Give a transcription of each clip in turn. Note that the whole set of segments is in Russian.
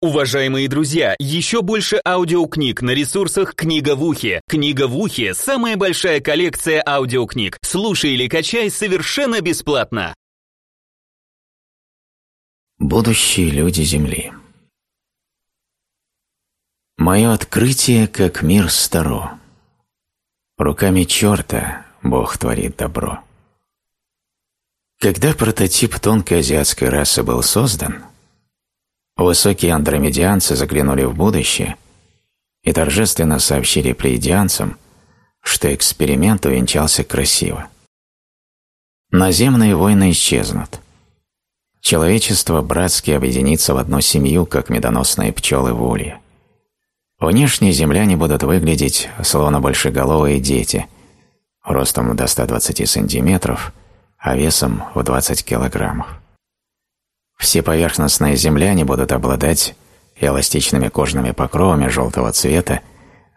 Уважаемые друзья, еще больше аудиокниг на ресурсах «Книга в ухе». «Книга в ухе» — самая большая коллекция аудиокниг. Слушай или качай совершенно бесплатно. Будущие люди Земли Мое открытие, как мир старо. Руками черта Бог творит добро. Когда прототип тонкой азиатской расы был создан – Высокие андромедианцы заглянули в будущее и торжественно сообщили плеядианцам, что эксперимент увенчался красиво. Наземные войны исчезнут. Человечество братски объединится в одну семью, как медоносные пчелы в улье. Внешне земляне будут выглядеть словно большеголовые дети, ростом до 120 сантиметров, а весом в 20 килограммов. Все поверхностные земляне будут обладать эластичными кожными покровами желтого цвета,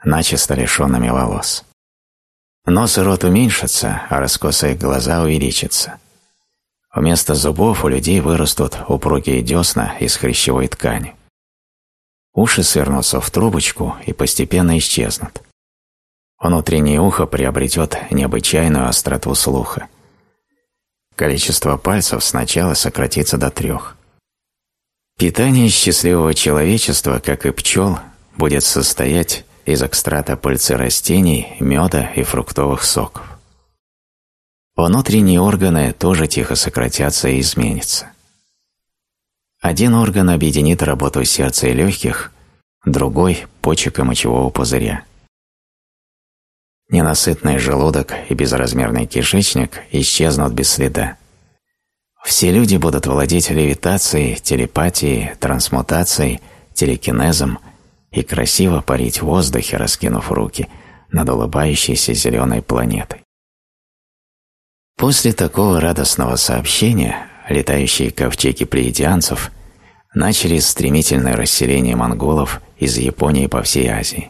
начисто лишенными волос. Нос и рот уменьшатся, а раскосые глаза увеличатся. Вместо зубов у людей вырастут упругие десна из хрящевой ткани. Уши свернутся в трубочку и постепенно исчезнут. Внутреннее ухо приобретет необычайную остроту слуха – количество пальцев сначала сократится до трех. Питание счастливого человечества, как и пчел, будет состоять из экстрата пыльцы растений, меда и фруктовых соков. Внутренние органы тоже тихо сократятся и изменятся. Один орган объединит работу сердца и легких, другой – почек и мочевого пузыря. Ненасытный желудок и безразмерный кишечник исчезнут без следа. Все люди будут владеть левитацией, телепатией, трансмутацией, телекинезом и красиво парить в воздухе, раскинув руки над улыбающейся зеленой планетой. После такого радостного сообщения летающие ковчеги плеядианцев начали стремительное расселение монголов из Японии по всей Азии.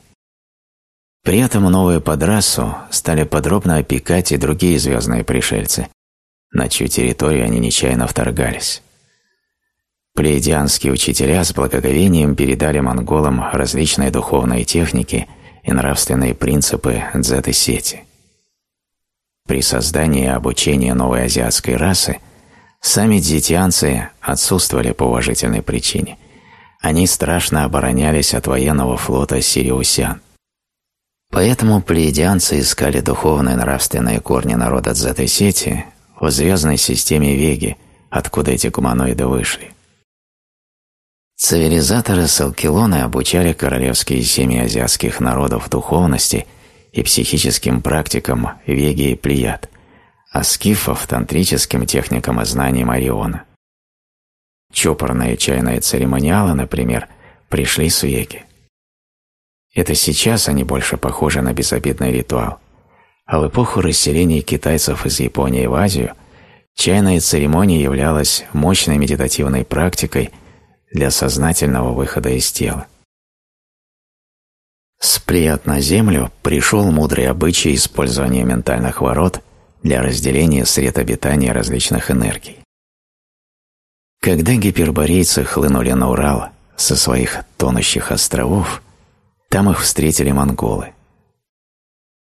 При этом новую подрасу стали подробно опекать и другие звездные пришельцы, на чью территорию они нечаянно вторгались. Плеядианские учителя с благоговением передали монголам различные духовные техники и нравственные принципы дзеты-сети. При создании и обучении новой азиатской расы сами дзитианцы отсутствовали по уважительной причине. Они страшно оборонялись от военного флота сириусян – Поэтому плеядианцы искали духовные нравственные корни народа Дзеты-Сети в звездной системе Веги, откуда эти гуманоиды вышли. Цивилизаторы Салкилоны обучали королевские семьи азиатских народов духовности и психическим практикам Веги и Плеяд, а скифов – тантрическим техникам и знаниям Ориона. Чопорные чайные церемониалы, например, пришли с Веги. Это сейчас они больше похожи на безобидный ритуал. А в эпоху расселения китайцев из Японии в Азию чайная церемония являлась мощной медитативной практикой для сознательного выхода из тела. С плеяд на Землю пришел мудрый обычай использования ментальных ворот для разделения сред обитания различных энергий. Когда гиперборейцы хлынули на Урал со своих тонущих островов, там их встретили монголы.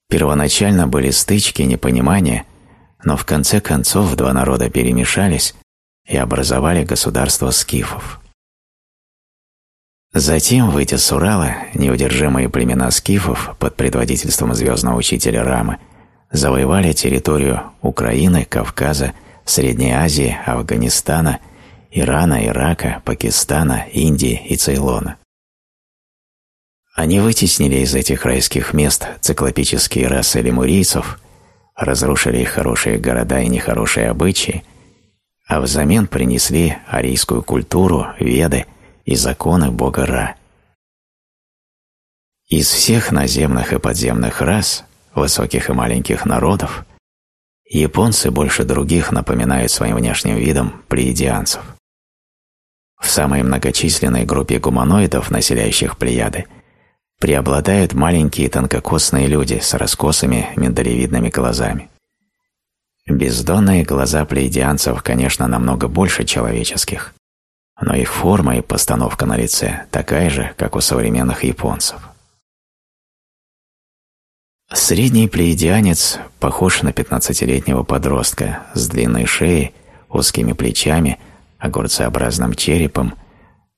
Первоначально были стычки, непонимания, но в конце концов два народа перемешались и образовали государство скифов. Затем, выйдя с Урала, неудержимые племена скифов под предводительством звездного учителя Рамы завоевали территорию Украины, Кавказа, Средней Азии, Афганистана, Ирана, Ирака, Пакистана, Индии и Цейлона. Они вытеснили из этих райских мест циклопические расы лемурийцев, разрушили их хорошие города и нехорошие обычаи, а взамен принесли арийскую культуру, веды и законы бога Ра. Из всех наземных и подземных рас, высоких и маленьких народов, японцы больше других напоминают своим внешним видом плеядианцев. В самой многочисленной группе гуманоидов, населяющих Плеяды – преобладают маленькие тонкокосные люди с раскосыми миндалевидными глазами. Бездонные глаза плеядианцев, конечно, намного больше человеческих, но их форма и постановка на лице такая же, как у современных японцев. Средний плеядианец похож на 15-летнего подростка с длинной шеей, узкими плечами, огурцеобразным черепом,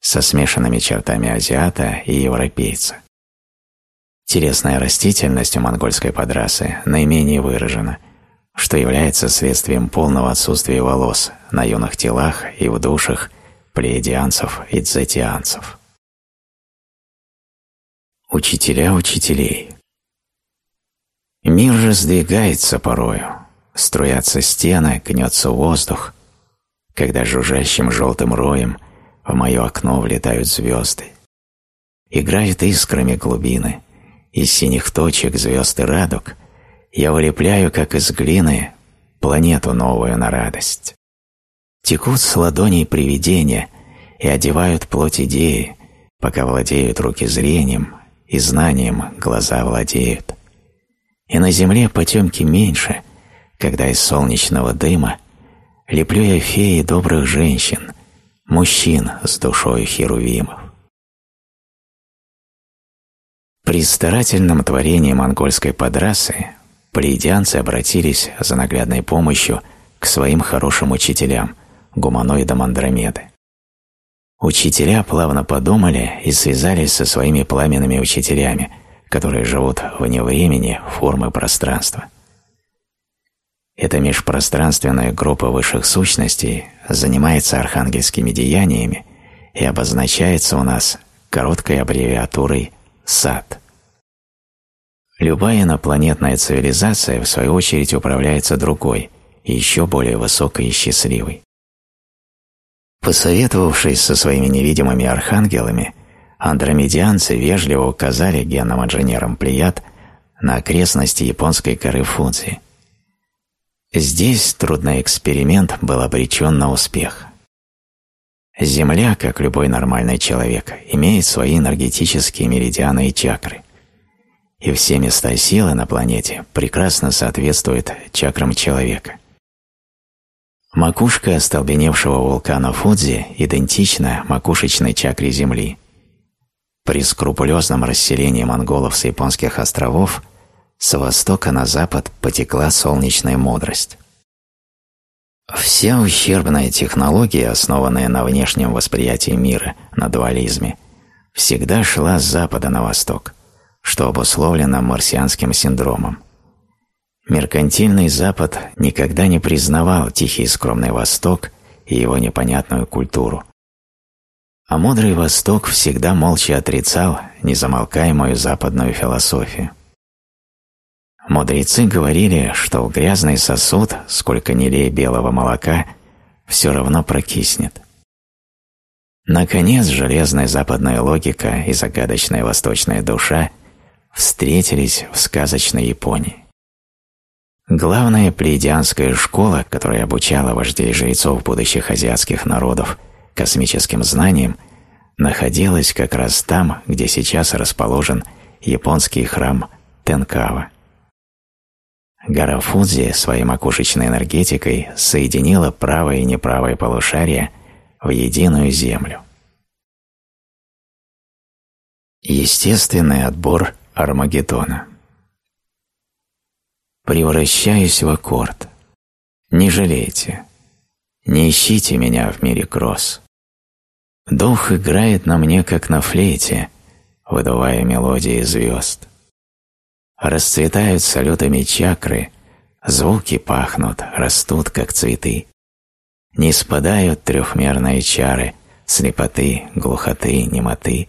со смешанными чертами азиата и европейца. Телесная растительность у монгольской подрасы наименее выражена, что является следствием полного отсутствия волос на юных телах и в душах плеядианцев и дзетианцев. Учителя учителей Мир же сдвигается порою, струятся стены, гнется воздух, когда жужжащим желтым роем в мое окно влетают звезды. Играют искрами глубины, из синих точек звезд и радуг я вылепляю, как из глины, планету новую на радость. Текут с ладоней привидения и одевают плоть идеи, пока владеют руки зрением и знанием глаза владеют и на земле потемки меньше, когда из солнечного дыма леплю я феи добрых женщин, мужчин с душой херувимов. При старательном творении монгольской подрасы плеядианцы обратились за наглядной помощью к своим хорошим учителям, гуманоидам Андромеды. Учителя плавно подумали и связались со своими пламенными учителями – которые живут вне времени, формы пространства. Эта межпространственная группа высших сущностей занимается архангельскими деяниями и обозначается у нас короткой аббревиатурой САД. Любая инопланетная цивилизация, в свою очередь, управляется другой, еще более высокой и счастливой. Посоветовавшись со своими невидимыми архангелами, андромедианцы вежливо указали генным инженерам Плеяд на окрестности японской горы Фудзи. Здесь трудный эксперимент был обречен на успех. Земля, как любой нормальный человек, имеет свои энергетические меридианы и чакры. И все места силы на планете прекрасно соответствуют чакрам человека. Макушка остолбеневшего вулкана Фудзи идентична макушечной чакре Земли, при скрупулезном расселении монголов с японских островов с востока на запад потекла солнечная мудрость. Вся ущербная технология, основанная на внешнем восприятии мира, на дуализме, всегда шла с запада на восток, что обусловлено марсианским синдромом. Меркантильный Запад никогда не признавал тихий и скромный Восток и его непонятную культуру, а мудрый Восток всегда молча отрицал незамолкаемую западную философию. Мудрецы говорили, что в грязный сосуд, сколько не лей белого молока, все равно прокиснет. Наконец, железная западная логика и загадочная восточная душа встретились в сказочной Японии. Главная плеядианская школа, которая обучала вождей жрецов будущих азиатских народов – космическим знанием находилась как раз там, где сейчас расположен японский храм Тенкава. Гора Фудзи своей макушечной энергетикой соединила правое и неправое полушария в единую землю. Естественный отбор Армагеддона Превращаюсь в аккорд. Не жалейте. Не ищите меня в мире кросс. Дух играет на мне, как на флейте, выдувая мелодии звезд. Расцветают салютами чакры, звуки пахнут, растут, как цветы. Не спадают трехмерные чары слепоты, глухоты, немоты.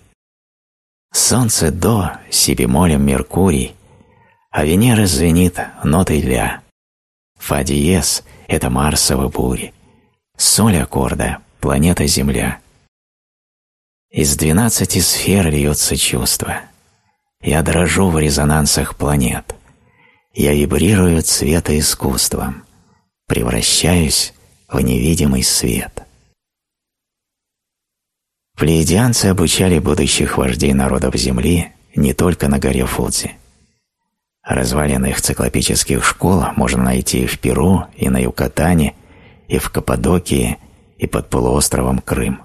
Солнце до, себе молим Меркурий, а Венера звенит нотой ля. Фа диез — это Марсовы бури. Соль аккорда — планета Земля. Из двенадцати сфер льется чувство. Я дрожу в резонансах планет. Я вибрирую цветоискусством. Превращаюсь в невидимый свет. Плеядианцы обучали будущих вождей народов Земли не только на горе Фудзи. Развалины их циклопических школ можно найти в Перу и на Юкатане, и в Каппадокии, и под полуостровом Крым.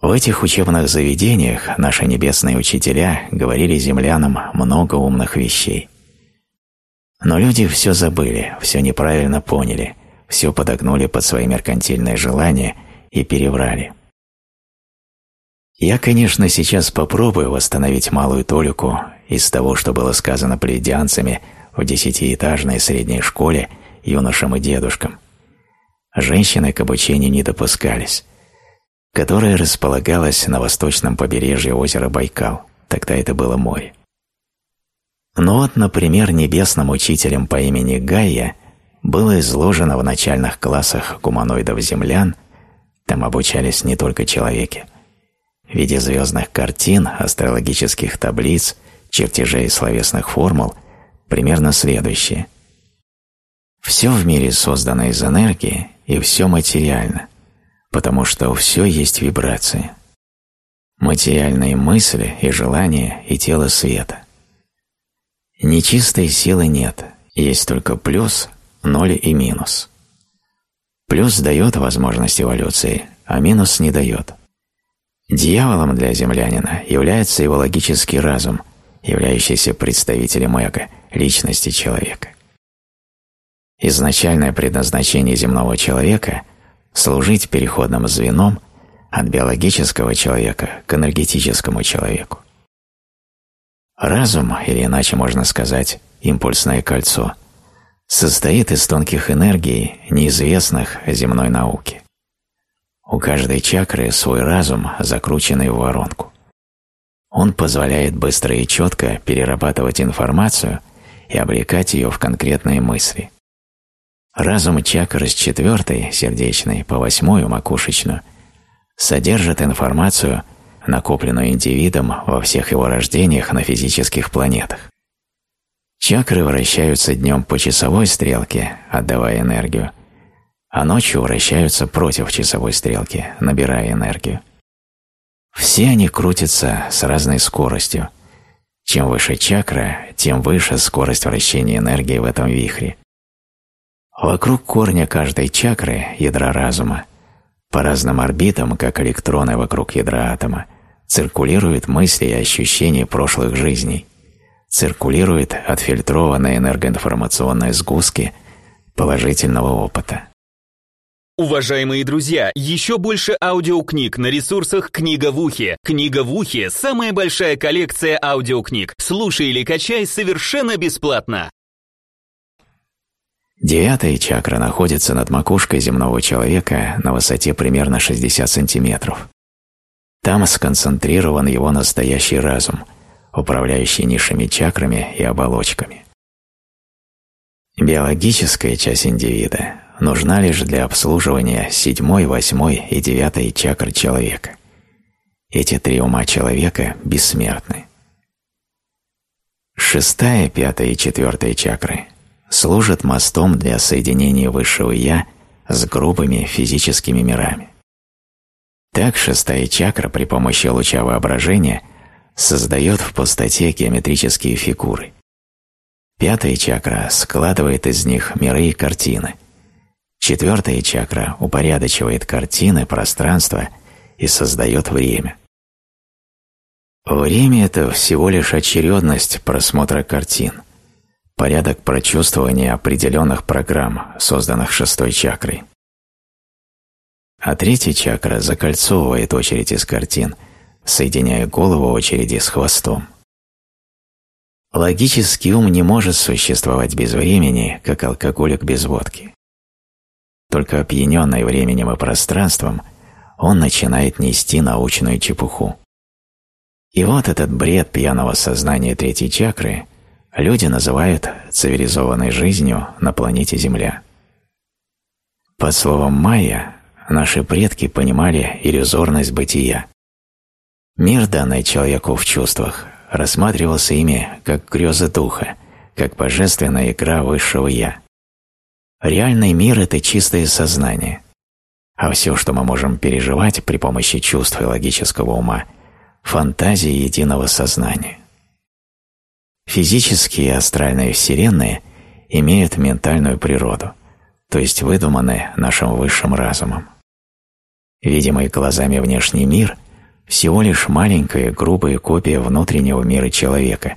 В этих учебных заведениях наши небесные учителя говорили землянам много умных вещей. Но люди все забыли, все неправильно поняли, все подогнули под свои меркантильные желания и переврали. Я, конечно, сейчас попробую восстановить малую толику из того, что было сказано плеядианцами в десятиэтажной средней школе юношам и дедушкам. Женщины к обучению не допускались, которая располагалась на восточном побережье озера Байкал, тогда это было море. Но вот, например, небесным учителем по имени Гайя было изложено в начальных классах гуманоидов-землян, там обучались не только человеки, в виде звездных картин, астрологических таблиц, чертежей словесных формул, примерно следующее. Все в мире создано из энергии, и все материально, потому что все есть вибрации. Материальные мысли и желания и тело света. Нечистой силы нет, есть только плюс, ноль и минус. Плюс дает возможность эволюции, а минус не дает. Дьяволом для землянина является его логический разум, являющийся представителем эго, личности человека. Изначальное предназначение земного человека – служить переходным звеном от биологического человека к энергетическому человеку. Разум, или иначе можно сказать, импульсное кольцо, состоит из тонких энергий, неизвестных земной науке. У каждой чакры свой разум, закрученный в воронку. Он позволяет быстро и четко перерабатывать информацию и облекать ее в конкретные мысли. Разум чакры с четвертой, сердечной, по восьмую, макушечную, содержит информацию – накопленную индивидом во всех его рождениях на физических планетах. Чакры вращаются днем по часовой стрелке, отдавая энергию, а ночью вращаются против часовой стрелки, набирая энергию. Все они крутятся с разной скоростью. Чем выше чакра, тем выше скорость вращения энергии в этом вихре. Вокруг корня каждой чакры, ядра разума, по разным орбитам, как электроны вокруг ядра атома, циркулируют мысли и ощущения прошлых жизней, циркулируют отфильтрованные энергоинформационные сгустки положительного опыта. Уважаемые друзья, еще больше аудиокниг на ресурсах «Книга в ухе». «Книга в ухе» — самая большая коллекция аудиокниг. Слушай или качай совершенно бесплатно. Девятая чакра находится над макушкой земного человека на высоте примерно 60 сантиметров. Там сконцентрирован его настоящий разум, управляющий низшими чакрами и оболочками. Биологическая часть индивида нужна лишь для обслуживания седьмой, восьмой и девятой чакр человека. Эти три ума человека бессмертны. Шестая, пятая и четвертая чакры служат мостом для соединения высшего «я» с грубыми физическими мирами. Так шестая чакра при помощи луча воображения создает в пустоте геометрические фигуры. Пятая чакра складывает из них миры и картины. Четвертая чакра упорядочивает картины, пространство и создает время. Время – это всего лишь очередность просмотра картин, порядок прочувствования определенных программ, созданных шестой чакрой а третья чакра закольцовывает очередь из картин, соединяя голову очереди с хвостом. Логический ум не может существовать без времени, как алкоголик без водки. Только опьяненный временем и пространством он начинает нести научную чепуху. И вот этот бред пьяного сознания третьей чакры люди называют цивилизованной жизнью на планете Земля. По словам майя, наши предки понимали иллюзорность бытия. Мир, данный человеку в чувствах, рассматривался ими как грезы духа, как божественная игра высшего «я». Реальный мир – это чистое сознание, а все, что мы можем переживать при помощи чувств и логического ума – фантазии единого сознания. Физические и астральные вселенные имеют ментальную природу, то есть выдуманы нашим высшим разумом. Видимый глазами внешний мир всего лишь маленькая грубая копия внутреннего мира человека,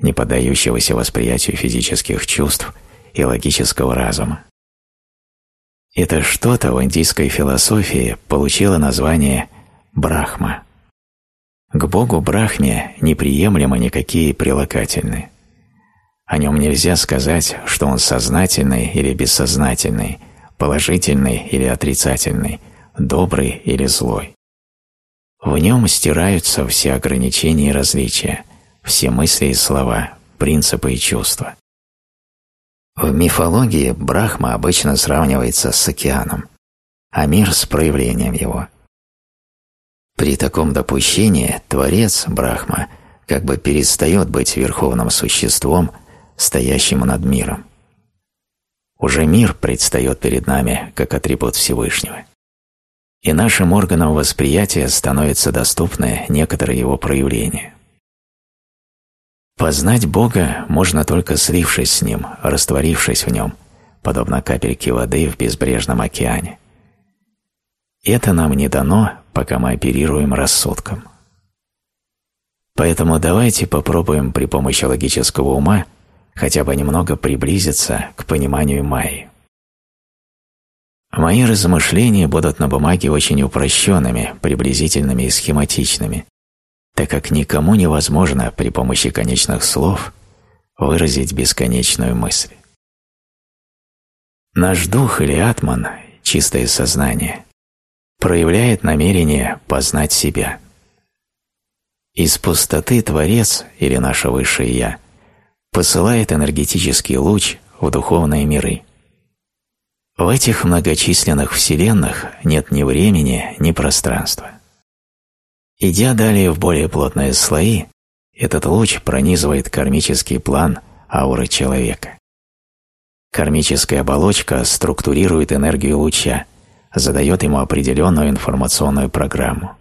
не поддающегося восприятию физических чувств и логического разума. Это что-то в индийской философии получило название Брахма. К Богу Брахме неприемлемы никакие прилагательные. О нем нельзя сказать, что он сознательный или бессознательный, положительный или отрицательный, добрый или злой. В нем стираются все ограничения и различия, все мысли и слова, принципы и чувства. В мифологии Брахма обычно сравнивается с океаном, а мир с проявлением его. При таком допущении Творец Брахма как бы перестает быть верховным существом, стоящим над миром. Уже мир предстает перед нами как атрибут Всевышнего. И нашим органам восприятия становятся доступны некоторые его проявления. Познать Бога можно только слившись с Ним, растворившись в Нем, подобно капельке воды в безбрежном океане. Это нам не дано, пока мы оперируем рассудком. Поэтому давайте попробуем при помощи логического ума хотя бы немного приблизиться к пониманию Майи. Мои размышления будут на бумаге очень упрощенными, приблизительными и схематичными, так как никому невозможно при помощи конечных слов выразить бесконечную мысль. Наш дух или атман, чистое сознание, проявляет намерение познать себя. Из пустоты Творец или наше Высшее Я посылает энергетический луч в духовные миры. В этих многочисленных вселенных нет ни времени, ни пространства. Идя далее в более плотные слои, этот луч пронизывает кармический план ауры человека. Кармическая оболочка структурирует энергию луча, задает ему определенную информационную программу.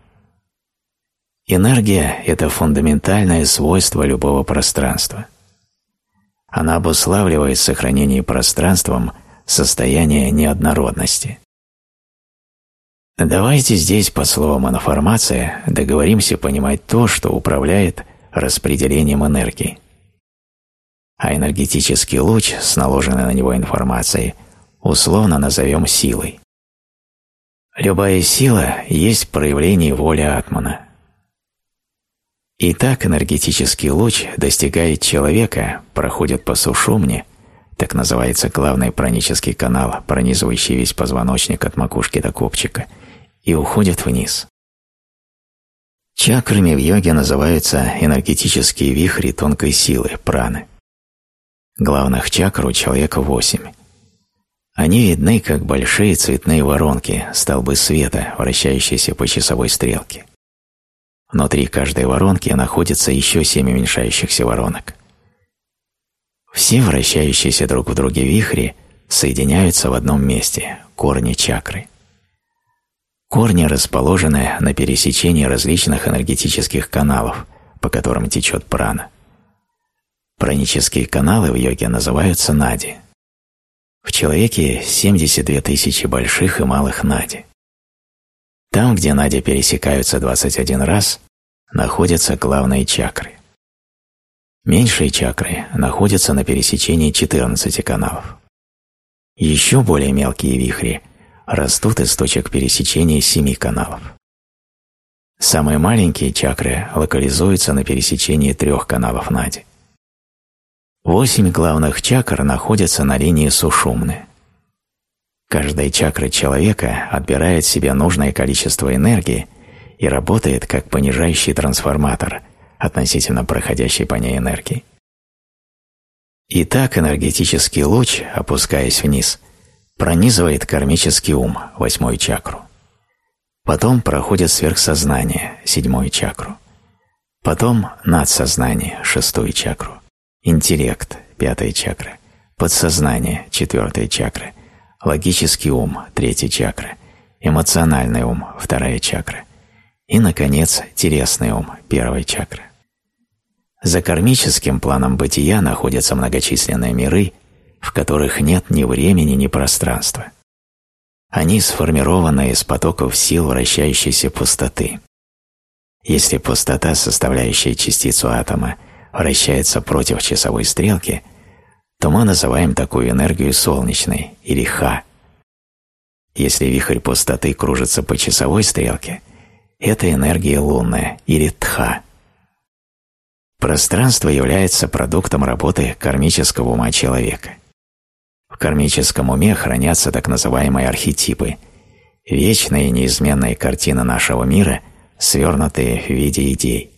Энергия – это фундаментальное свойство любого пространства. Она обуславливает сохранение пространством состояние неоднородности. Давайте здесь по словам информация договоримся понимать то, что управляет распределением энергии. А энергетический луч с наложенной на него информацией условно назовем силой. Любая сила есть проявление воли Атмана. Итак, энергетический луч достигает человека, проходит по сушумне, так называется главный пранический канал, пронизывающий весь позвоночник от макушки до копчика – и уходят вниз. Чакрами в йоге называются энергетические вихри тонкой силы, праны. Главных чакр у человека восемь. Они видны, как большие цветные воронки, столбы света, вращающиеся по часовой стрелке. Внутри каждой воронки находится еще семь уменьшающихся воронок. Все вращающиеся друг в друге вихри соединяются в одном месте – корни чакры. Корни расположены на пересечении различных энергетических каналов, по которым течет прана. Пранические каналы в йоге называются нади. В человеке 72 тысячи больших и малых нади. Там, где нади пересекаются 21 раз, находятся главные чакры. Меньшие чакры находятся на пересечении 14 каналов. Еще более мелкие вихри растут из точек пересечения семи каналов. Самые маленькие чакры локализуются на пересечении трех каналов Нади. Восемь главных чакр находятся на линии сушумны. Каждая чакра человека отбирает себе нужное количество энергии и работает как понижающий трансформатор относительно проходящей по ней энергии. Итак, энергетический луч, опускаясь вниз, пронизывает кармический ум, восьмую чакру. Потом проходит сверхсознание, седьмую чакру. Потом надсознание, шестую чакру. Интеллект, пятая чакра. Подсознание, четвертая чакра. Логический ум, третья чакра. Эмоциональный ум, вторая чакра. И, наконец, телесный ум, первая чакра. За кармическим планом бытия находятся многочисленные миры, в которых нет ни времени, ни пространства. Они сформированы из потоков сил вращающейся пустоты. Если пустота, составляющая частицу атома, вращается против часовой стрелки, то мы называем такую энергию солнечной или ха. Если вихрь пустоты кружится по часовой стрелке, это энергия лунная или тха. Пространство является продуктом работы кармического ума человека. Кармическом уме хранятся так называемые архетипы – вечные и неизменные картины нашего мира, свернутые в виде идей.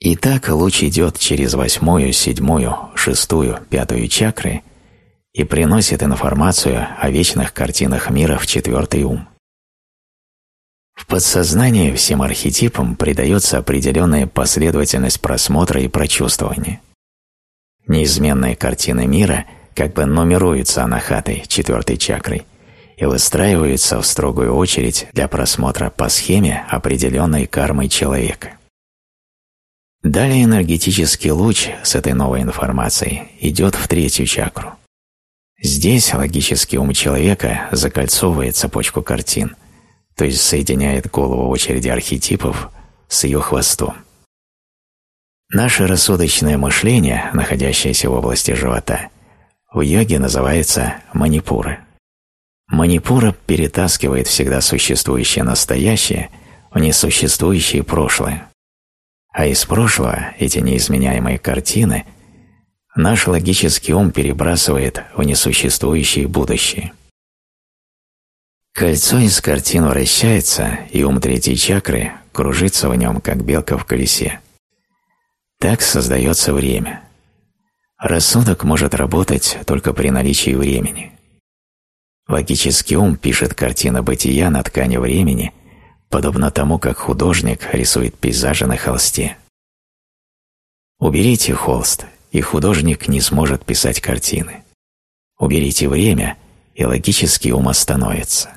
Итак, луч идет через восьмую, седьмую, шестую, пятую чакры и приносит информацию о вечных картинах мира в четвертый ум. В подсознании всем архетипам придается определенная последовательность просмотра и прочувствования. Неизменные картины мира как бы нумеруются анахатой, четвертой чакрой, и выстраиваются в строгую очередь для просмотра по схеме определенной кармой человека. Далее энергетический луч с этой новой информацией идет в третью чакру. Здесь логический ум человека закольцовывает цепочку картин, то есть соединяет голову очереди архетипов с ее хвостом. Наше рассудочное мышление, находящееся в области живота, в йоге называется манипура. Манипура перетаскивает всегда существующее настоящее в несуществующее прошлое, а из прошлого эти неизменяемые картины наш логический ум перебрасывает в несуществующее будущее. Кольцо из картин вращается, и ум третьей чакры кружится в нем, как белка в колесе. Так создается время. Рассудок может работать только при наличии времени. Логический ум пишет картины бытия на ткани времени – подобно тому, как художник рисует пейзажи на холсте. Уберите холст, и художник не сможет писать картины. Уберите время, и логический ум остановится.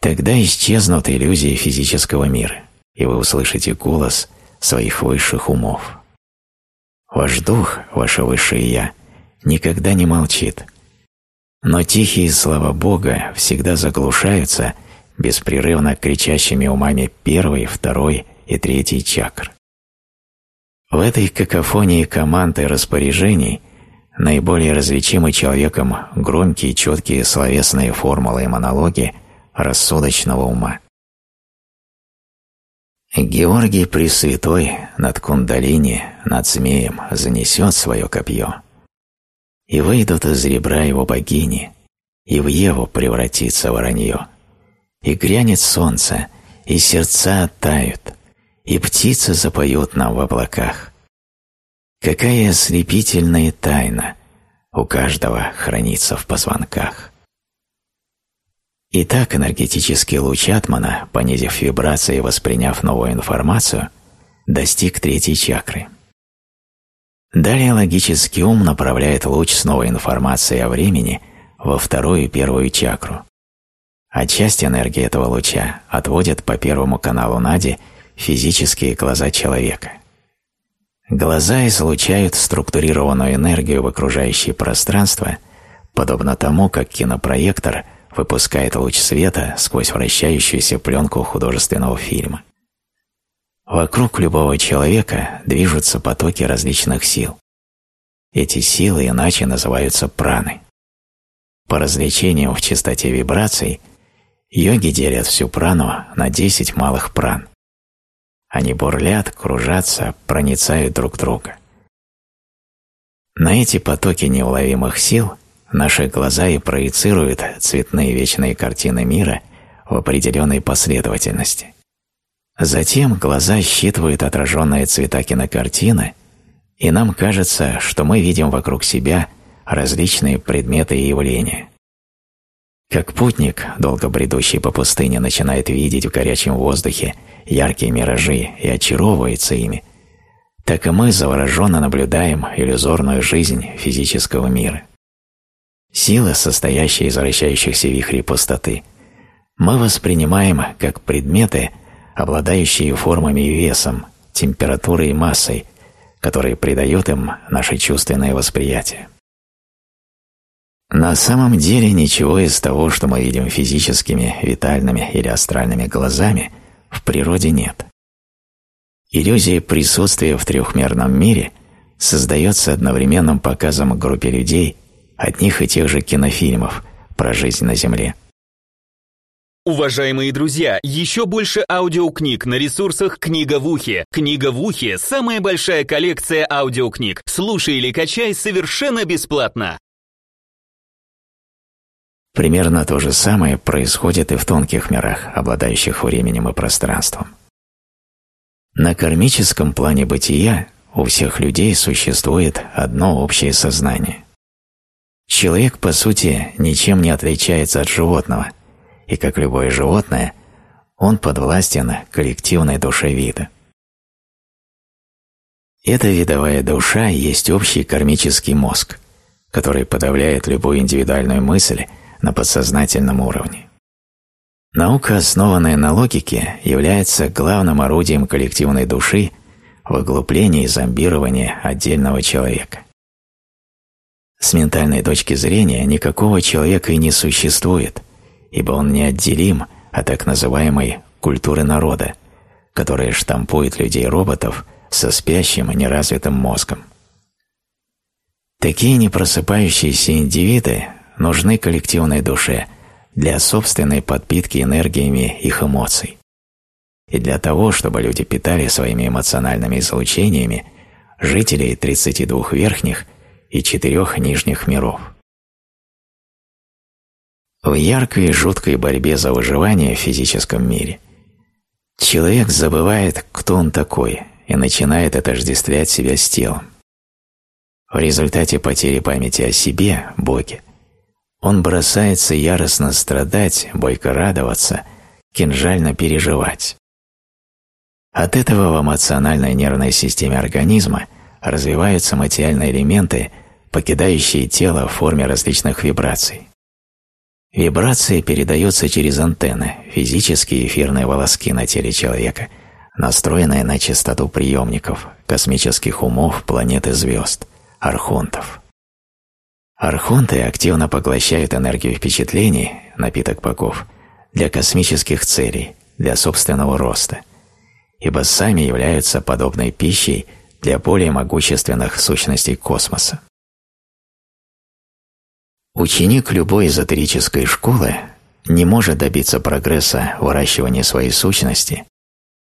Тогда исчезнут иллюзии физического мира, и вы услышите голос своих высших умов. Ваш дух, ваше высшее «Я» никогда не молчит, но тихие слова Бога всегда заглушаются – беспрерывно кричащими умами первой, второй и третьей чакр. В этой какофонии команд и распоряжений наиболее различимы человеком громкие четкие словесные формулы и монологи рассудочного ума. Георгий Пресвятой над кундалини, над змеем занесет свое копье, и выйдут из ребра его богини, и в Еву превратится воронье. И грянет солнце, и сердца оттают, и птицы запоют нам в облаках. Какая ослепительная тайна у каждого хранится в позвонках. Итак, энергетический луч Атмана, понизив вибрации и восприняв новую информацию, достиг третьей чакры. Далее логический ум направляет луч с новой информацией о времени во вторую и первую чакру, а часть энергии этого луча отводит по первому каналу Нади физические глаза человека. Глаза излучают структурированную энергию в окружающее пространство, подобно тому, как кинопроектор выпускает луч света сквозь вращающуюся пленку художественного фильма. Вокруг любого человека движутся потоки различных сил. Эти силы иначе называются праны. По развлечениям в частоте вибраций – Йоги делят всю прану на десять малых пран. Они бурлят, кружатся, проницают друг друга. На эти потоки неуловимых сил наши глаза и проецируют цветные вечные картины мира в определенной последовательности. Затем глаза считывают отраженные цвета кинокартины, и нам кажется, что мы видим вокруг себя различные предметы и явления. Как путник, долго бредущий по пустыне, начинает видеть в горячем воздухе яркие миражи и очаровывается ими, так и мы завороженно наблюдаем иллюзорную жизнь физического мира. Силы, состоящие из вращающихся вихрей пустоты, мы воспринимаем как предметы, обладающие формами и весом, температурой и массой, которые придают им наше чувственное восприятие. На самом деле ничего из того, что мы видим физическими, витальными или астральными глазами, в природе нет. Иллюзия присутствия в трехмерном мире создается одновременным показом группе людей одних и тех же кинофильмов про жизнь на Земле. Уважаемые друзья, еще больше аудиокниг на ресурсах «Книга в ухе». «Книга в ухе» — самая большая коллекция аудиокниг. Слушай или качай совершенно бесплатно. Примерно то же самое происходит и в тонких мирах, обладающих временем и пространством. На кармическом плане бытия у всех людей существует одно общее сознание. Человек, по сути, ничем не отличается от животного – и, как любое животное, он подвластен коллективной душе вида. Эта видовая душа есть общий кармический мозг, который подавляет любую индивидуальную мысль на подсознательном уровне. Наука, основанная на логике, является главным орудием коллективной души в оглуплении и зомбировании отдельного человека. С ментальной точки зрения никакого человека и не существует – ибо он неотделим от так называемой культуры народа, которая штампует людей-роботов со спящим и неразвитым мозгом. Такие непросыпающиеся индивиды нужны коллективной душе для собственной подпитки энергиями их эмоций и для того, чтобы люди питали своими эмоциональными излучениями жителей 32 верхних и 4 нижних миров. В яркой и жуткой борьбе за выживание в физическом мире человек забывает, кто он такой, и начинает отождествлять себя с телом. В результате потери памяти о себе, Боге, он бросается яростно страдать, бойко радоваться, кинжально переживать. От этого в эмоциональной нервной системе организма развиваются материальные элементы, покидающие тело в форме различных вибраций. Вибрация передается через антенны, физические эфирные волоски на теле человека, настроенные на частоту приемников, космических умов планеты звезд, архонтов. Архонты активно поглощают энергию впечатлений, напиток богов, для космических целей, для собственного роста, ибо сами являются подобной пищей для более могущественных сущностей космоса. Ученик любой эзотерической школы не может добиться прогресса выращивания своей сущности,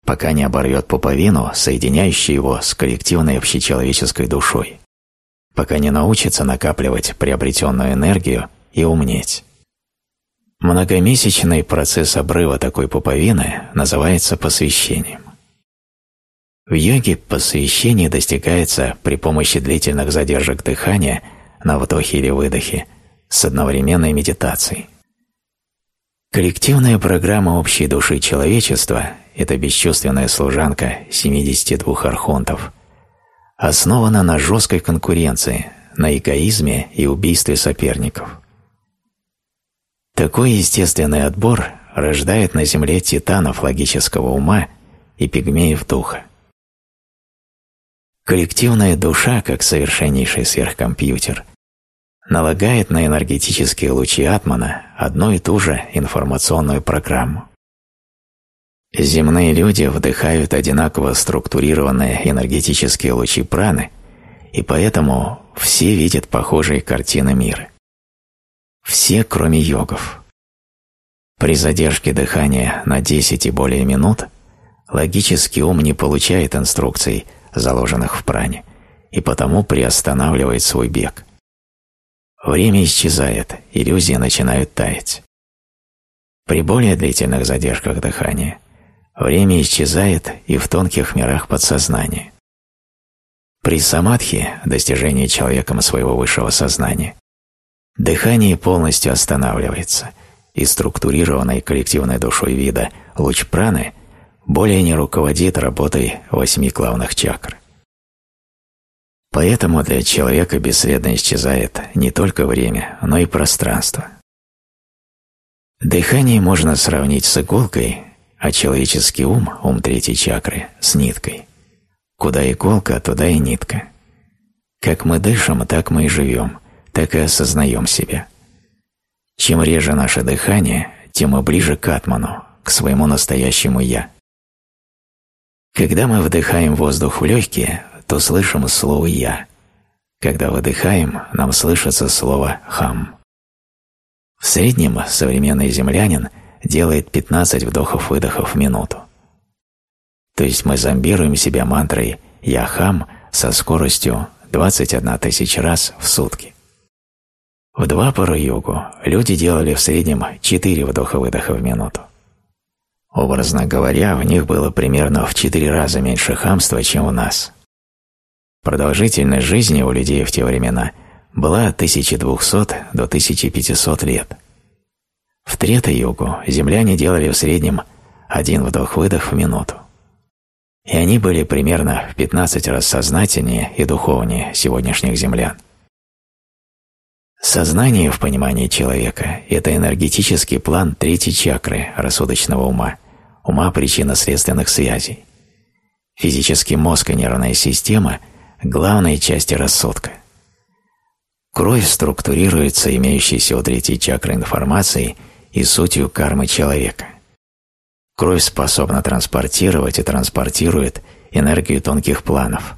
пока не оборвет пуповину, соединяющую его с коллективной общечеловеческой душой, пока не научится накапливать приобретенную энергию и умнеть. Многомесячный процесс обрыва такой пуповины называется посвящением. В йоге посвящение достигается при помощи длительных задержек дыхания на вдохе или выдохе с одновременной медитацией. Коллективная программа общей души человечества – это бесчувственная служанка 72 архонтов – основана на жесткой конкуренции, на эгоизме и убийстве соперников. Такой естественный отбор рождает на Земле титанов логического ума и пигмеев духа. Коллективная душа, как совершеннейший сверхкомпьютер, налагает на энергетические лучи атмана одну и ту же информационную программу. Земные люди вдыхают одинаково структурированные энергетические лучи праны, и поэтому все видят похожие картины мира. Все, кроме йогов. При задержке дыхания на 10 и более минут логический ум не получает инструкций, заложенных в пране, и потому приостанавливает свой бег – Время исчезает, иллюзии начинают таять. При более длительных задержках дыхания время исчезает и в тонких мирах подсознания. При самадхи, достижении человеком своего высшего сознания, дыхание полностью останавливается, и структурированной коллективной душой вида луч праны более не руководит работой восьми главных чакр. Поэтому для человека бесследно исчезает не только время, но и пространство. Дыхание можно сравнить с иголкой, а человеческий ум, ум третьей чакры, с ниткой. Куда иголка, туда и нитка. Как мы дышим, так мы и живем, так и осознаем себя. Чем реже наше дыхание, тем мы ближе к атману, к своему настоящему «я». Когда мы вдыхаем воздух в легкие, то слышим слово «я». Когда выдыхаем, нам слышится слово «хам». В среднем современный землянин делает 15 вдохов-выдохов в минуту. То есть мы зомбируем себя мантрой «я хам» со скоростью 21 тысяч раз в сутки. В два пару йогу люди делали в среднем 4 вдоха-выдоха в минуту. Образно говоря, в них было примерно в 4 раза меньше хамства, чем у нас. Продолжительность жизни у людей в те времена была от 1200 до 1500 лет. В трета-йогу земляне делали в среднем один вдох-выдох в минуту. И они были примерно в 15 раз сознательнее и духовнее сегодняшних землян. Сознание в понимании человека – это энергетический план третьей чакры рассудочного ума, ума причинно-следственных связей. Физический мозг и нервная система – главные части рассудка. Кровь структурируется имеющейся у третьей чакры информацией и сутью кармы человека. Кровь способна транспортировать и транспортирует энергию тонких планов,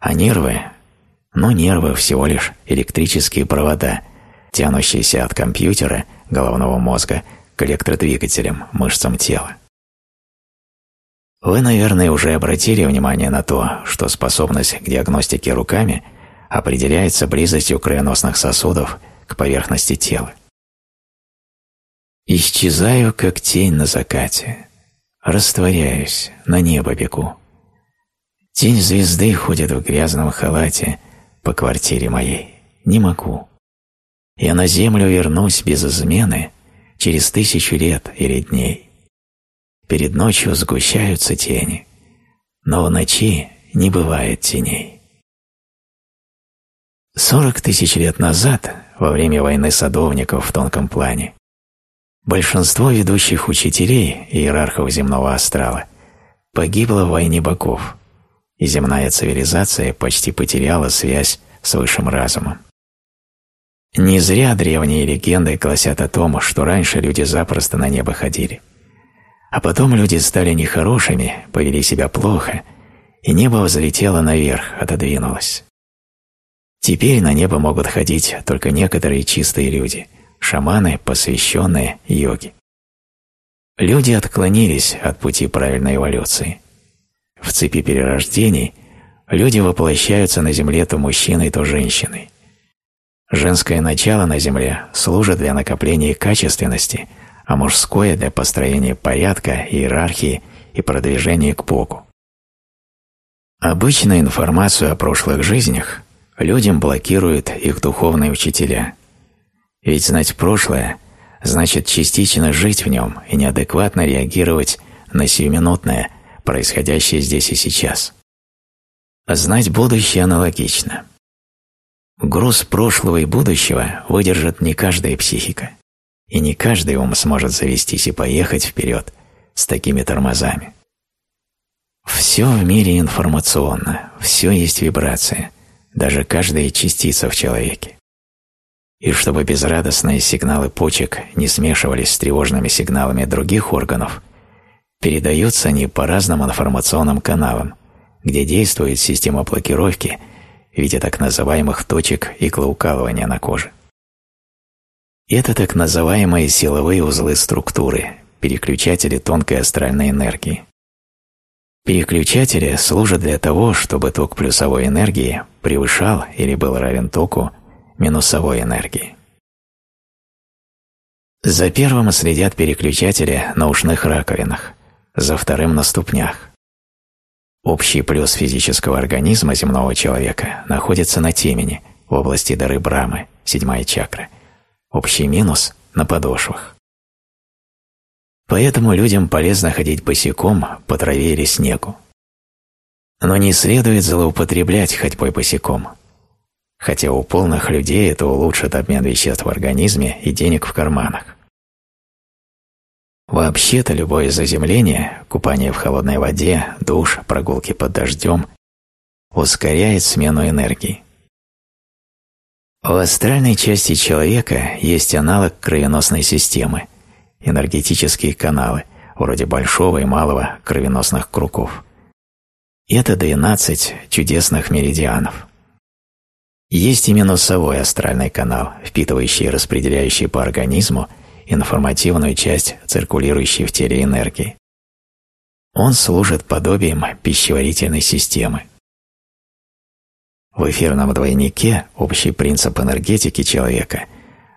а нервы но нервы всего лишь электрические провода, тянущиеся от компьютера, головного мозга, к электродвигателям, мышцам тела. Вы, наверное, уже обратили внимание на то, что способность к диагностике руками определяется близостью кровеносных сосудов к поверхности тела. Исчезаю, как тень на закате, растворяюсь, на небо бегу. Тень звезды ходит в грязном халате, по квартире моей. Не могу. Я на землю вернусь без измены через тысячу лет или дней. Перед ночью сгущаются тени, но в ночи не бывает теней. Сорок тысяч лет назад, во время войны садовников в тонком плане, большинство ведущих учителей и иерархов земного астрала погибло в войне богов, и земная цивилизация почти потеряла связь с высшим разумом. Не зря древние легенды гласят о том, что раньше люди запросто на небо ходили. А потом люди стали нехорошими, повели себя плохо, и небо взлетело наверх, отодвинулось. Теперь на небо могут ходить только некоторые чистые люди – шаманы, посвященные, йоги. Люди отклонились от пути правильной эволюции – в цепи перерождений люди воплощаются на Земле то мужчиной, то женщиной. Женское начало на Земле служит для накопления качественности, а мужское – для построения порядка, иерархии и продвижения к Богу. Обычно информацию о прошлых жизнях людям блокируют их духовные учителя. Ведь знать прошлое значит частично жить в нем и неадекватно реагировать на сиюминутное, происходящее здесь и сейчас. Знать будущее аналогично. Груз прошлого и будущего выдержит не каждая психика, и не каждый ум сможет завестись и поехать вперед с такими тормозами. Все в мире информационно, все есть вибрация, даже каждая частица в человеке. И чтобы безрадостные сигналы почек не смешивались с тревожными сигналами других органов – Передаются они по разным информационным каналам, где действует система блокировки в виде так называемых точек иглоукалывания на коже. Это так называемые силовые узлы структуры, переключатели тонкой астральной энергии. Переключатели служат для того, чтобы ток плюсовой энергии превышал или был равен току минусовой энергии. За первым следят переключатели на ушных раковинах за вторым на ступнях. Общий плюс физического организма земного человека находится на темени, в области дары Брамы, седьмая чакра. Общий минус – на подошвах. Поэтому людям полезно ходить босиком по траве или снегу. Но не следует злоупотреблять ходьбой босиком. Хотя у полных людей это улучшит обмен веществ в организме и денег в карманах. Вообще-то любое заземление, купание в холодной воде, душ, прогулки под дождем ускоряет смену энергии. В астральной части человека есть аналог кровеносной системы – энергетические каналы, вроде большого и малого кровеносных кругов. Это 12 чудесных меридианов. Есть и минусовой астральный канал, впитывающий и распределяющий по организму информативную часть циркулирующей в теле энергии. Он служит подобием пищеварительной системы. В эфирном двойнике общий принцип энергетики человека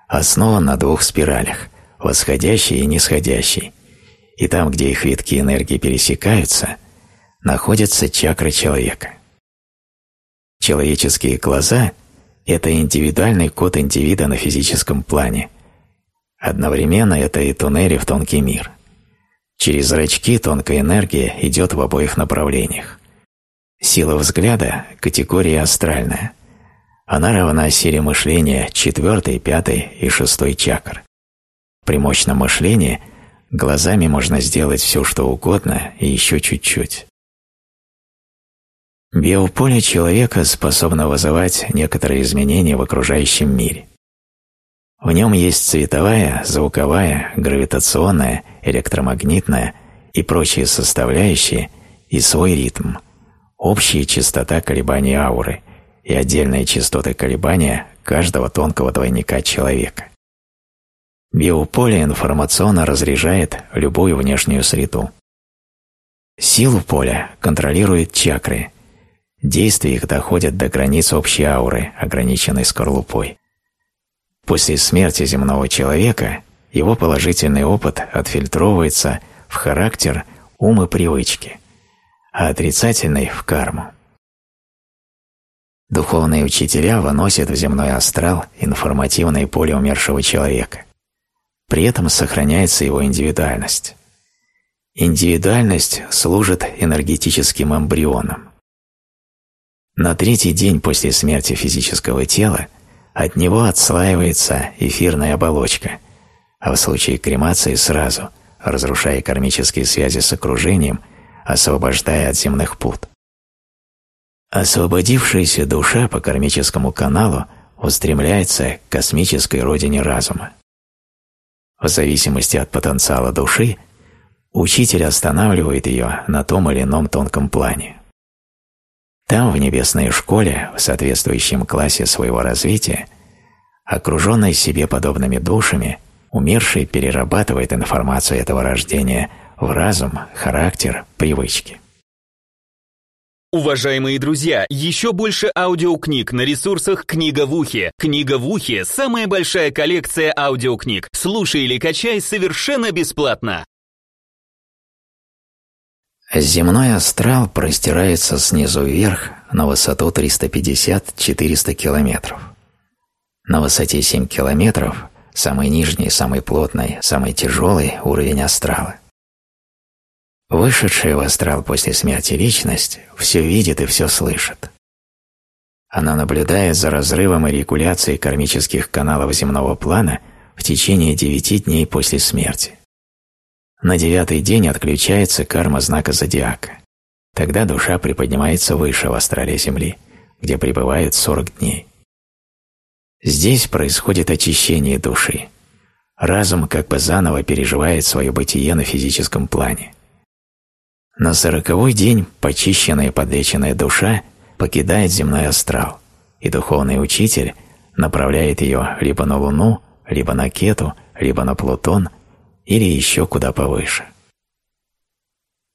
основан на двух спиралях – восходящей и нисходящей. И там, где их витки энергии пересекаются, находятся чакры человека. Человеческие глаза – это индивидуальный код индивида на физическом плане. Одновременно это и туннели в тонкий мир. Через зрачки тонкая энергия идет в обоих направлениях. Сила взгляда – категория астральная. Она равна силе мышления четвертой, пятой и шестой чакр. При мощном мышлении глазами можно сделать все, что угодно и еще чуть-чуть. Биополе человека способно вызывать некоторые изменения в окружающем мире. В нем есть цветовая, звуковая, гравитационная, электромагнитная и прочие составляющие и свой ритм, общая частота колебаний ауры и отдельные частоты колебания каждого тонкого двойника человека. Биополе информационно разряжает любую внешнюю среду. Силу поля контролирует чакры – Действия их доходят до границ общей ауры, ограниченной скорлупой. После смерти земного человека его положительный опыт отфильтровывается в характер, ум и привычки, а отрицательный – в карму. Духовные учителя выносят в земной астрал информативное поле умершего человека. При этом сохраняется его индивидуальность. Индивидуальность служит энергетическим эмбрионом. На третий день после смерти физического тела от него отслаивается эфирная оболочка, а в случае кремации сразу, разрушая кармические связи с окружением, освобождая от земных пут. Освободившаяся душа по кармическому каналу устремляется к космической родине разума. В зависимости от потенциала души, учитель останавливает ее на том или ином тонком плане. Там, в небесной школе, в соответствующем классе своего развития, окруженный себе подобными душами, умерший перерабатывает информацию этого рождения в разум, характер, привычки. Уважаемые друзья, еще больше аудиокниг на ресурсах «Книга в ухе». «Книга в ухе» — самая большая коллекция аудиокниг. Слушай или качай совершенно бесплатно. Земной астрал простирается снизу вверх на высоту 350-400 километров. На высоте 7 километров самый нижний, самый плотный, самый тяжелый уровень астрала. Вышедшая в астрал после смерти личность все видит и все слышит. Она наблюдает за разрывом и регуляцией кармических каналов земного плана в течение девяти дней после смерти. На девятый день отключается карма знака зодиака. Тогда душа приподнимается выше в астрале Земли, где пребывает 40 дней. Здесь происходит очищение души. Разум как бы заново переживает свое бытие на физическом плане. На сороковой день почищенная и подлеченная душа покидает земной астрал, и духовный учитель направляет ее либо на Луну, либо на Кету, либо на Плутон, или еще куда повыше.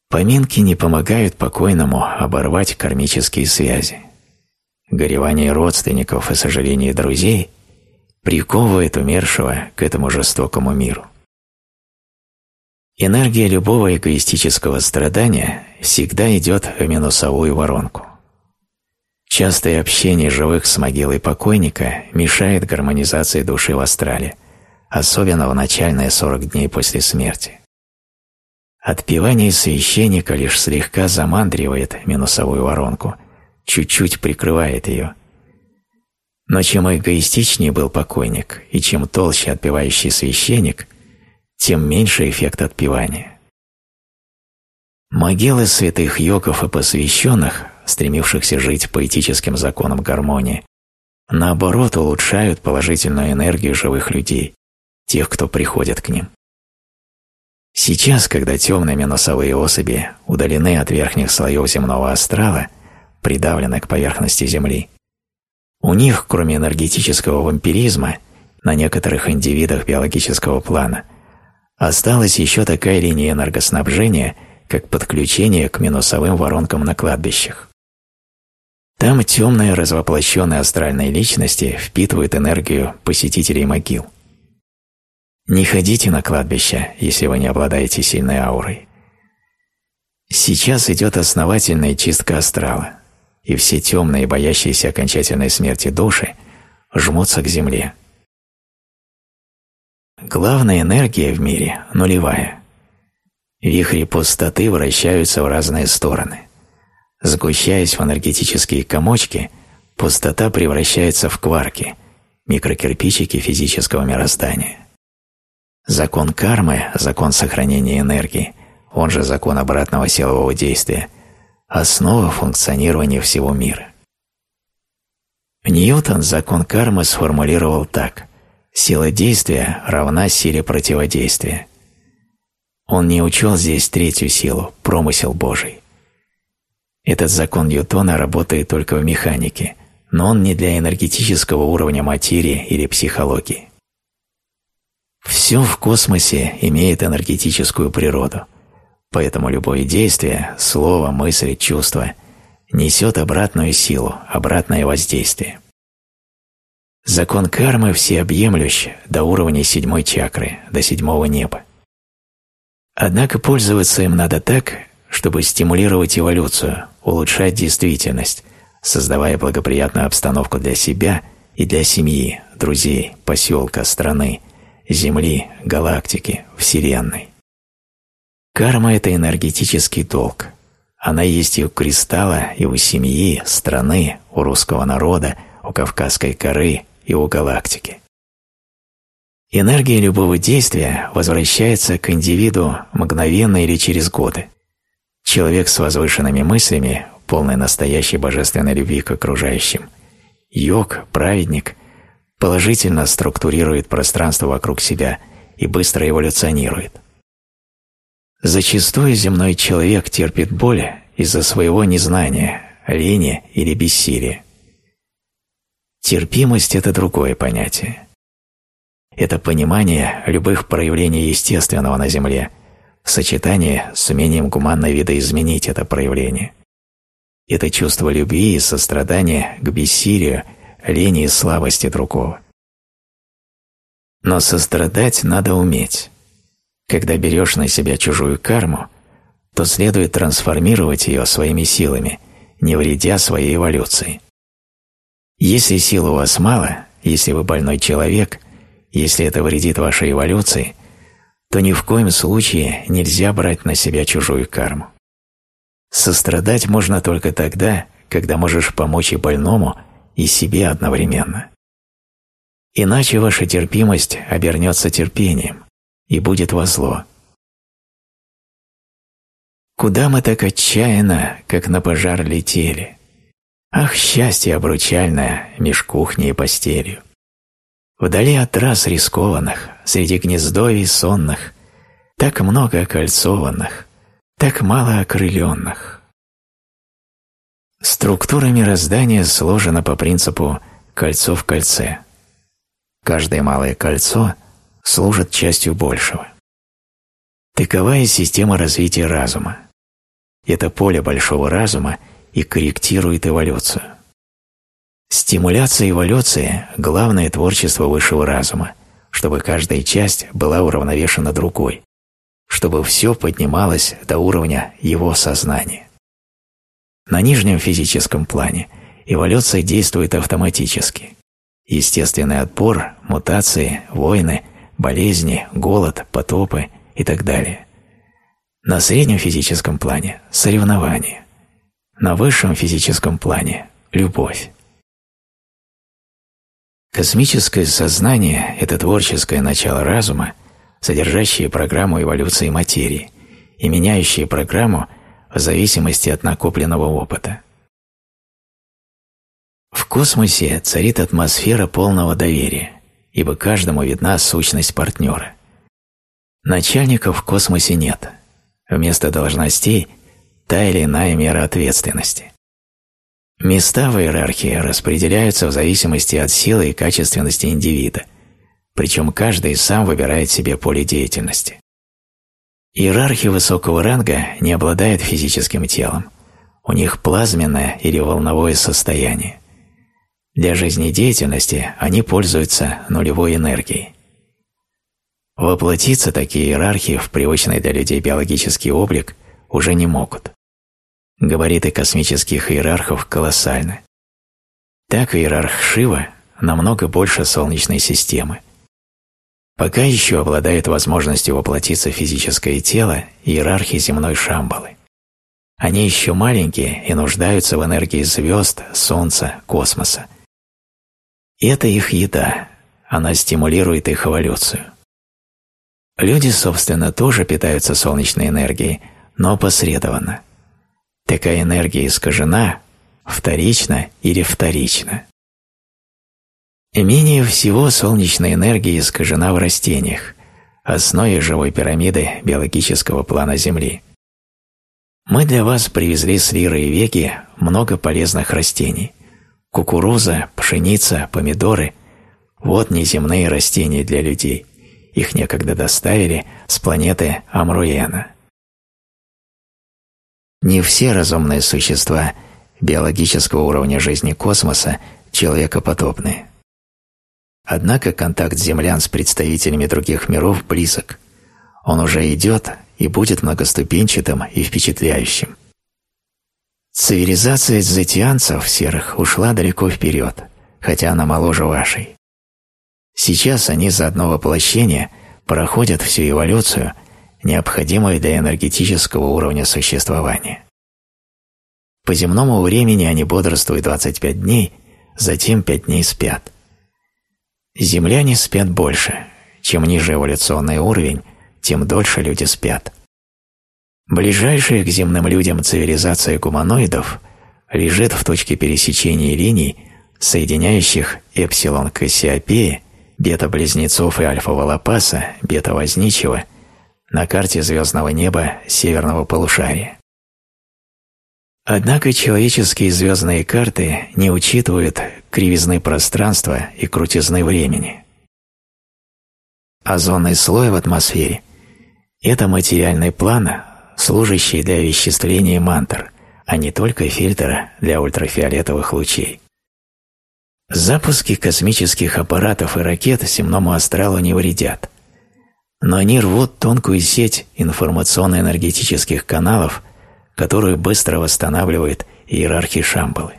Поминки не помогают покойному оборвать кармические связи. Горевание родственников и сожаление друзей приковывает умершего к этому жестокому миру. Энергия любого эгоистического страдания всегда идет в минусовую воронку. Частое общение живых с могилой покойника мешает гармонизации души в астрале – особенно в начальные 40 дней после смерти. Отпевание священника лишь слегка замандривает минусовую воронку, чуть-чуть прикрывает ее. Но чем эгоистичнее был покойник и чем толще отпевающий священник, тем меньше эффект отпевания. Могилы святых йогов и посвященных, стремившихся жить поэтическим законом гармонии, наоборот улучшают положительную энергию живых людей, тех, кто приходит к ним. Сейчас, когда темные минусовые особи удалены от верхних слоев земного астрала, придавлены к поверхности Земли, у них, кроме энергетического вампиризма, на некоторых индивидах биологического плана, осталась еще такая линия энергоснабжения, как подключение к минусовым воронкам на кладбищах. Там темные развоплощенные астральные личности впитывают энергию посетителей могил. Не ходите на кладбище, если вы не обладаете сильной аурой. Сейчас идет основательная чистка астрала, и все темные, боящиеся окончательной смерти души жмутся к земле. Главная энергия в мире нулевая. Вихри пустоты вращаются в разные стороны. Сгущаясь в энергетические комочки, пустота превращается в кварки, микрокирпичики физического мироздания. Закон кармы, закон сохранения энергии, он же закон обратного силового действия, основа функционирования всего мира. Ньютон закон кармы сформулировал так – Сила действия равна силе противодействия. Он не учел здесь третью силу – промысел Божий. Этот закон Ньютона работает только в механике, но он не для энергетического уровня материи или психологии. Все в космосе имеет энергетическую природу, поэтому любое действие, слово, мысль, чувство несет обратную силу, обратное воздействие. Закон кармы всеобъемлющ до уровня седьмой чакры, до седьмого неба. Однако пользоваться им надо так, чтобы стимулировать эволюцию, улучшать действительность, создавая благоприятную обстановку для себя и для семьи, друзей, поселка, страны, Земли, галактики, Вселенной. Карма – это энергетический долг. Она есть и у кристалла, и у семьи, страны, у русского народа, у Кавказской коры, у галактики. Энергия любого действия возвращается к индивиду мгновенно или через годы. Человек с возвышенными мыслями, полный настоящей божественной любви к окружающим, йог, праведник, положительно структурирует пространство вокруг себя и быстро эволюционирует. Зачастую земной человек терпит боль из-за своего незнания, лени или бессилия. Терпимость – это другое понятие. Это понимание любых проявлений естественного на Земле в сочетании с умением гуманно видоизменить это проявление. Это чувство любви и сострадания к бессилию, лени и слабости другого. Но сострадать надо уметь. Когда берешь на себя чужую карму, то следует трансформировать ее своими силами, не вредя своей эволюции. Если сил у вас мало, если вы больной человек, если это вредит вашей эволюции, то ни в коем случае нельзя брать на себя чужую карму. Сострадать можно только тогда, когда можешь помочь и больному, и себе одновременно. Иначе ваша терпимость обернется терпением и будет во зло. Куда мы так отчаянно, как на пожар летели? Ах, счастье обручальное меж кухней и постелью! Вдали от трасс рискованных, среди гнездовий сонных, так много окольцованных, так мало окрыленных. Структура мироздания сложена по принципу «кольцо в кольце». Каждое малое кольцо служит частью большего. Таковая система развития разума. Это поле большого разума – и корректирует эволюцию. Стимуляция эволюции – главное творчество высшего разума, чтобы каждая часть была уравновешена другой, чтобы все поднималось до уровня его сознания. На нижнем физическом плане эволюция действует автоматически. Естественный отбор, мутации, войны, болезни, голод, потопы и так далее. На среднем физическом плане – соревнования на высшем физическом плане – любовь. Космическое сознание – это творческое начало разума, содержащее программу эволюции материи и меняющее программу в зависимости от накопленного опыта. В космосе царит атмосфера полного доверия, ибо каждому видна сущность партнера. Начальников в космосе нет. Вместо должностей – та или иная мера ответственности. Места в иерархии распределяются в зависимости от силы и качественности индивида, причем каждый сам выбирает себе поле деятельности. Иерархи высокого ранга не обладают физическим телом, у них плазменное или волновое состояние. Для жизнедеятельности они пользуются нулевой энергией. Воплотиться такие иерархии в привычный для людей биологический облик уже не могут. Габариты космических иерархов колоссальны. Так иерарх Шива намного больше Солнечной системы. Пока еще обладает возможностью воплотиться в физическое тело иерархи земной Шамбалы. Они еще маленькие и нуждаются в энергии звезд, Солнца, космоса. Это их еда, она стимулирует их эволюцию. Люди, собственно, тоже питаются солнечной энергией, но посредованно. Такая энергия искажена, вторична или вторична. Менее всего солнечная энергия искажена в растениях, основе живой пирамиды биологического плана Земли. Мы для вас привезли с Лиры и Веги много полезных растений. Кукуруза, пшеница, помидоры – вот неземные растения для людей. Их некогда доставили с планеты Амруена. Не все разумные существа биологического уровня жизни космоса человекоподобные. Однако контакт землян с представителями других миров близок. Он уже идет и будет многоступенчатым и впечатляющим. Цивилизация дзетианцев серых ушла далеко вперед, хотя она моложе вашей. Сейчас они за одно воплощение проходят всю эволюцию – необходимую для энергетического уровня существования. По земному времени они бодрствуют 25 дней, затем 5 дней спят. Земляне спят больше. Чем ниже эволюционный уровень, тем дольше люди спят. Ближайшая к земным людям цивилизация гуманоидов лежит в точке пересечения линий, соединяющих эпсилон Кассиопеи, бета-близнецов и альфа-волопаса, бета-возничего на карте звездного неба северного полушария. Однако человеческие звездные карты не учитывают кривизны пространства и крутизны времени. Озонный слой в атмосфере – это материальный план, служащий для овеществления мантр, а не только фильтра для ультрафиолетовых лучей. Запуски космических аппаратов и ракет земному астралу не вредят – но они рвут тонкую сеть информационно-энергетических каналов, которую быстро восстанавливает иерархия Шамбалы.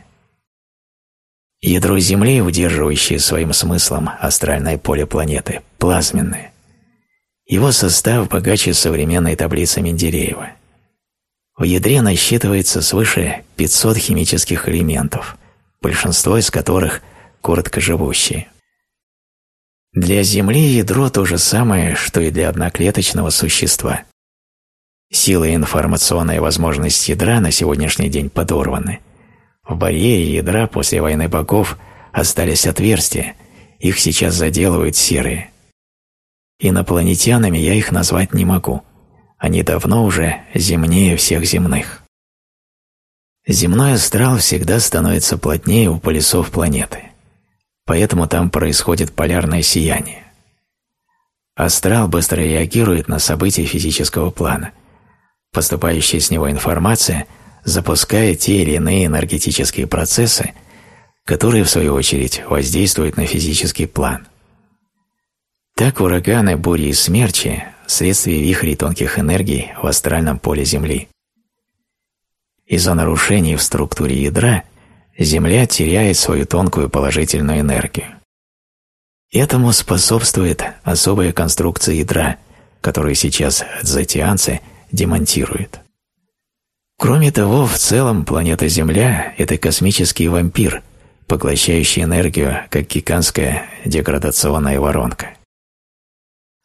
Ядро Земли, удерживающее своим смыслом астральное поле планеты, плазменное. Его состав богаче современной таблицы Менделеева. В ядре насчитывается свыше 500 химических элементов, большинство из которых короткоживущие. Для Земли ядро то же самое, что и для одноклеточного существа. Сила и информационная возможность ядра на сегодняшний день подорваны. В барьере ядра после войны богов остались отверстия, их сейчас заделывают серые. Инопланетянами я их назвать не могу. Они давно уже земнее всех земных. Земной астрал всегда становится плотнее у полюсов планеты поэтому там происходит полярное сияние. Астрал быстро реагирует на события физического плана. Поступающая с него информация запускает те или иные энергетические процессы, которые, в свою очередь, воздействуют на физический план. Так ураганы, бури и смерчи – следствие вихрей тонких энергий в астральном поле Земли. Из-за нарушений в структуре ядра – Земля теряет свою тонкую положительную энергию. Этому способствует особая конструкция ядра, которую сейчас дзетианцы демонтируют. Кроме того, в целом планета Земля – это космический вампир, поглощающий энергию, как гигантская деградационная воронка.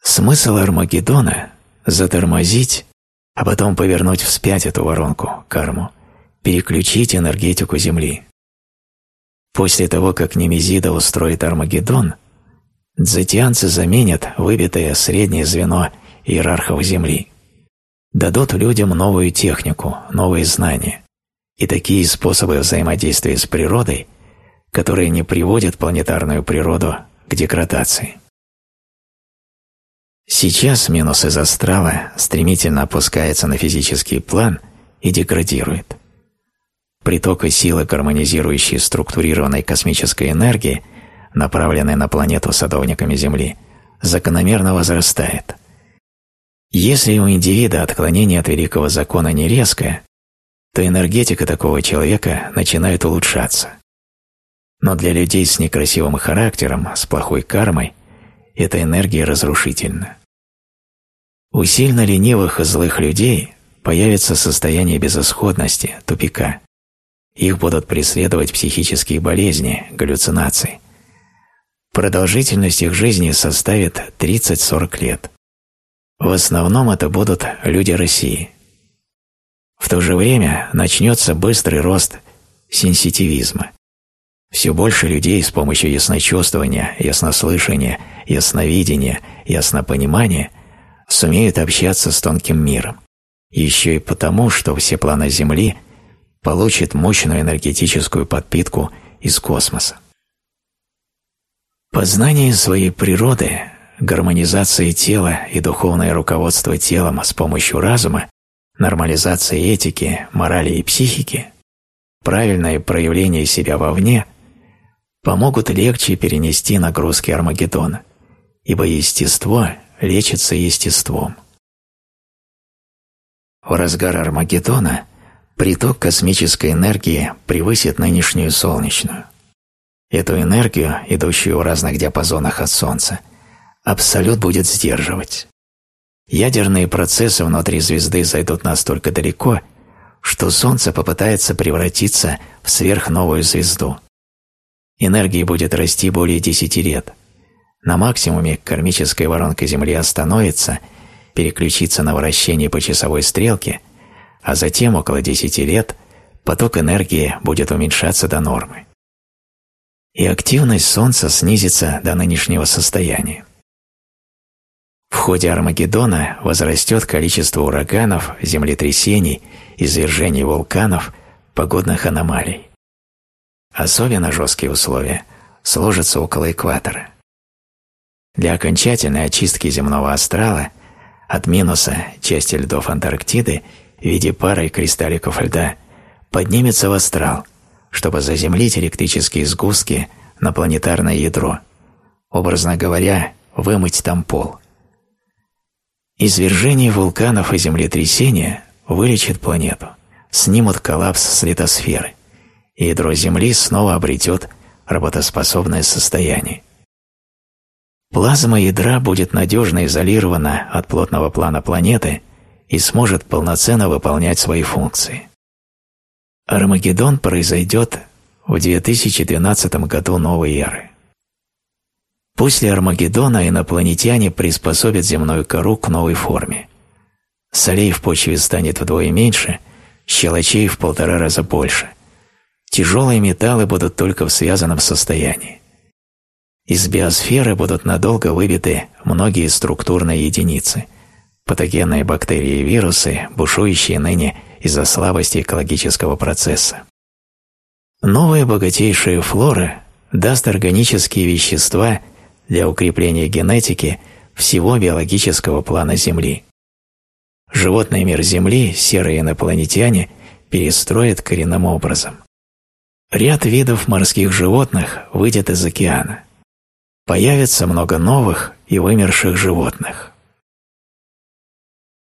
Смысл Армагеддона – затормозить, а потом повернуть вспять эту воронку, карму, переключить энергетику Земли. После того, как Немезида устроит Армагеддон, дзетианцы заменят выбитое среднее звено иерархов Земли, дадут людям новую технику, новые знания и такие способы взаимодействия с природой, которые не приводят планетарную природу к деградации. Сейчас минус из астрала стремительно опускается на физический план и деградирует. Приток и силы гармонизирующей структурированной космической энергии, направленной на планету садовниками Земли, закономерно возрастает. Если у индивида отклонение от великого закона не резкое, то энергетика такого человека начинает улучшаться. Но для людей с некрасивым характером, с плохой кармой, эта энергия разрушительна. У сильно ленивых и злых людей появится состояние безысходности, тупика. Их будут преследовать психические болезни, галлюцинации. Продолжительность их жизни составит 30-40 лет. В основном это будут люди России. В то же время начнется быстрый рост сенситивизма. Все больше людей с помощью ясночувствования, яснослышания, ясновидения, яснопонимания сумеют общаться с тонким миром. Еще и потому, что все планы Земли получат мощную энергетическую подпитку из космоса. Познание своей природы, гармонизация тела и духовное руководство телом с помощью разума, нормализация этики, морали и психики, правильное проявление себя вовне – помогут легче перенести нагрузки Армагеддона, ибо естество лечится естеством. В разгар Армагеддона приток космической энергии превысит нынешнюю солнечную. Эту энергию, идущую в разных диапазонах от Солнца, Абсолют будет сдерживать. Ядерные процессы внутри звезды зайдут настолько далеко, что Солнце попытается превратиться в сверхновую звезду – энергии будет расти более 10 лет. На максимуме кармическая воронка Земли остановится, переключится на вращение по часовой стрелке, а затем около 10 лет поток энергии будет уменьшаться до нормы. И активность Солнца снизится до нынешнего состояния. В ходе Армагеддона возрастет количество ураганов, землетрясений, извержений вулканов, погодных аномалий. Особенно жесткие условия сложатся около экватора. Для окончательной очистки земного астрала от минуса части льдов Антарктиды в виде пары кристалликов льда поднимется в астрал, чтобы заземлить электрические сгустки на планетарное ядро, образно говоря, вымыть там пол. Извержение вулканов и землетрясения вылечит планету, снимут коллапс с литосферы – и ядро Земли снова обретет работоспособное состояние. Плазма ядра будет надежно изолирована от плотного плана планеты и сможет полноценно выполнять свои функции. Армагеддон произойдет в 2012 году новой эры. После Армагеддона инопланетяне приспособят земную кору к новой форме. Солей в почве станет вдвое меньше, щелочей в полтора раза больше – Тяжелые металлы будут только в связанном состоянии. Из биосферы будут надолго выбиты многие структурные единицы, патогенные бактерии и вирусы, бушующие ныне из-за слабости экологического процесса. Новая богатейшая флора даст органические вещества для укрепления генетики всего биологического плана Земли. Животный мир Земли серые инопланетяне перестроят коренным образом. Ряд видов морских животных выйдет из океана. Появится много новых и вымерших животных.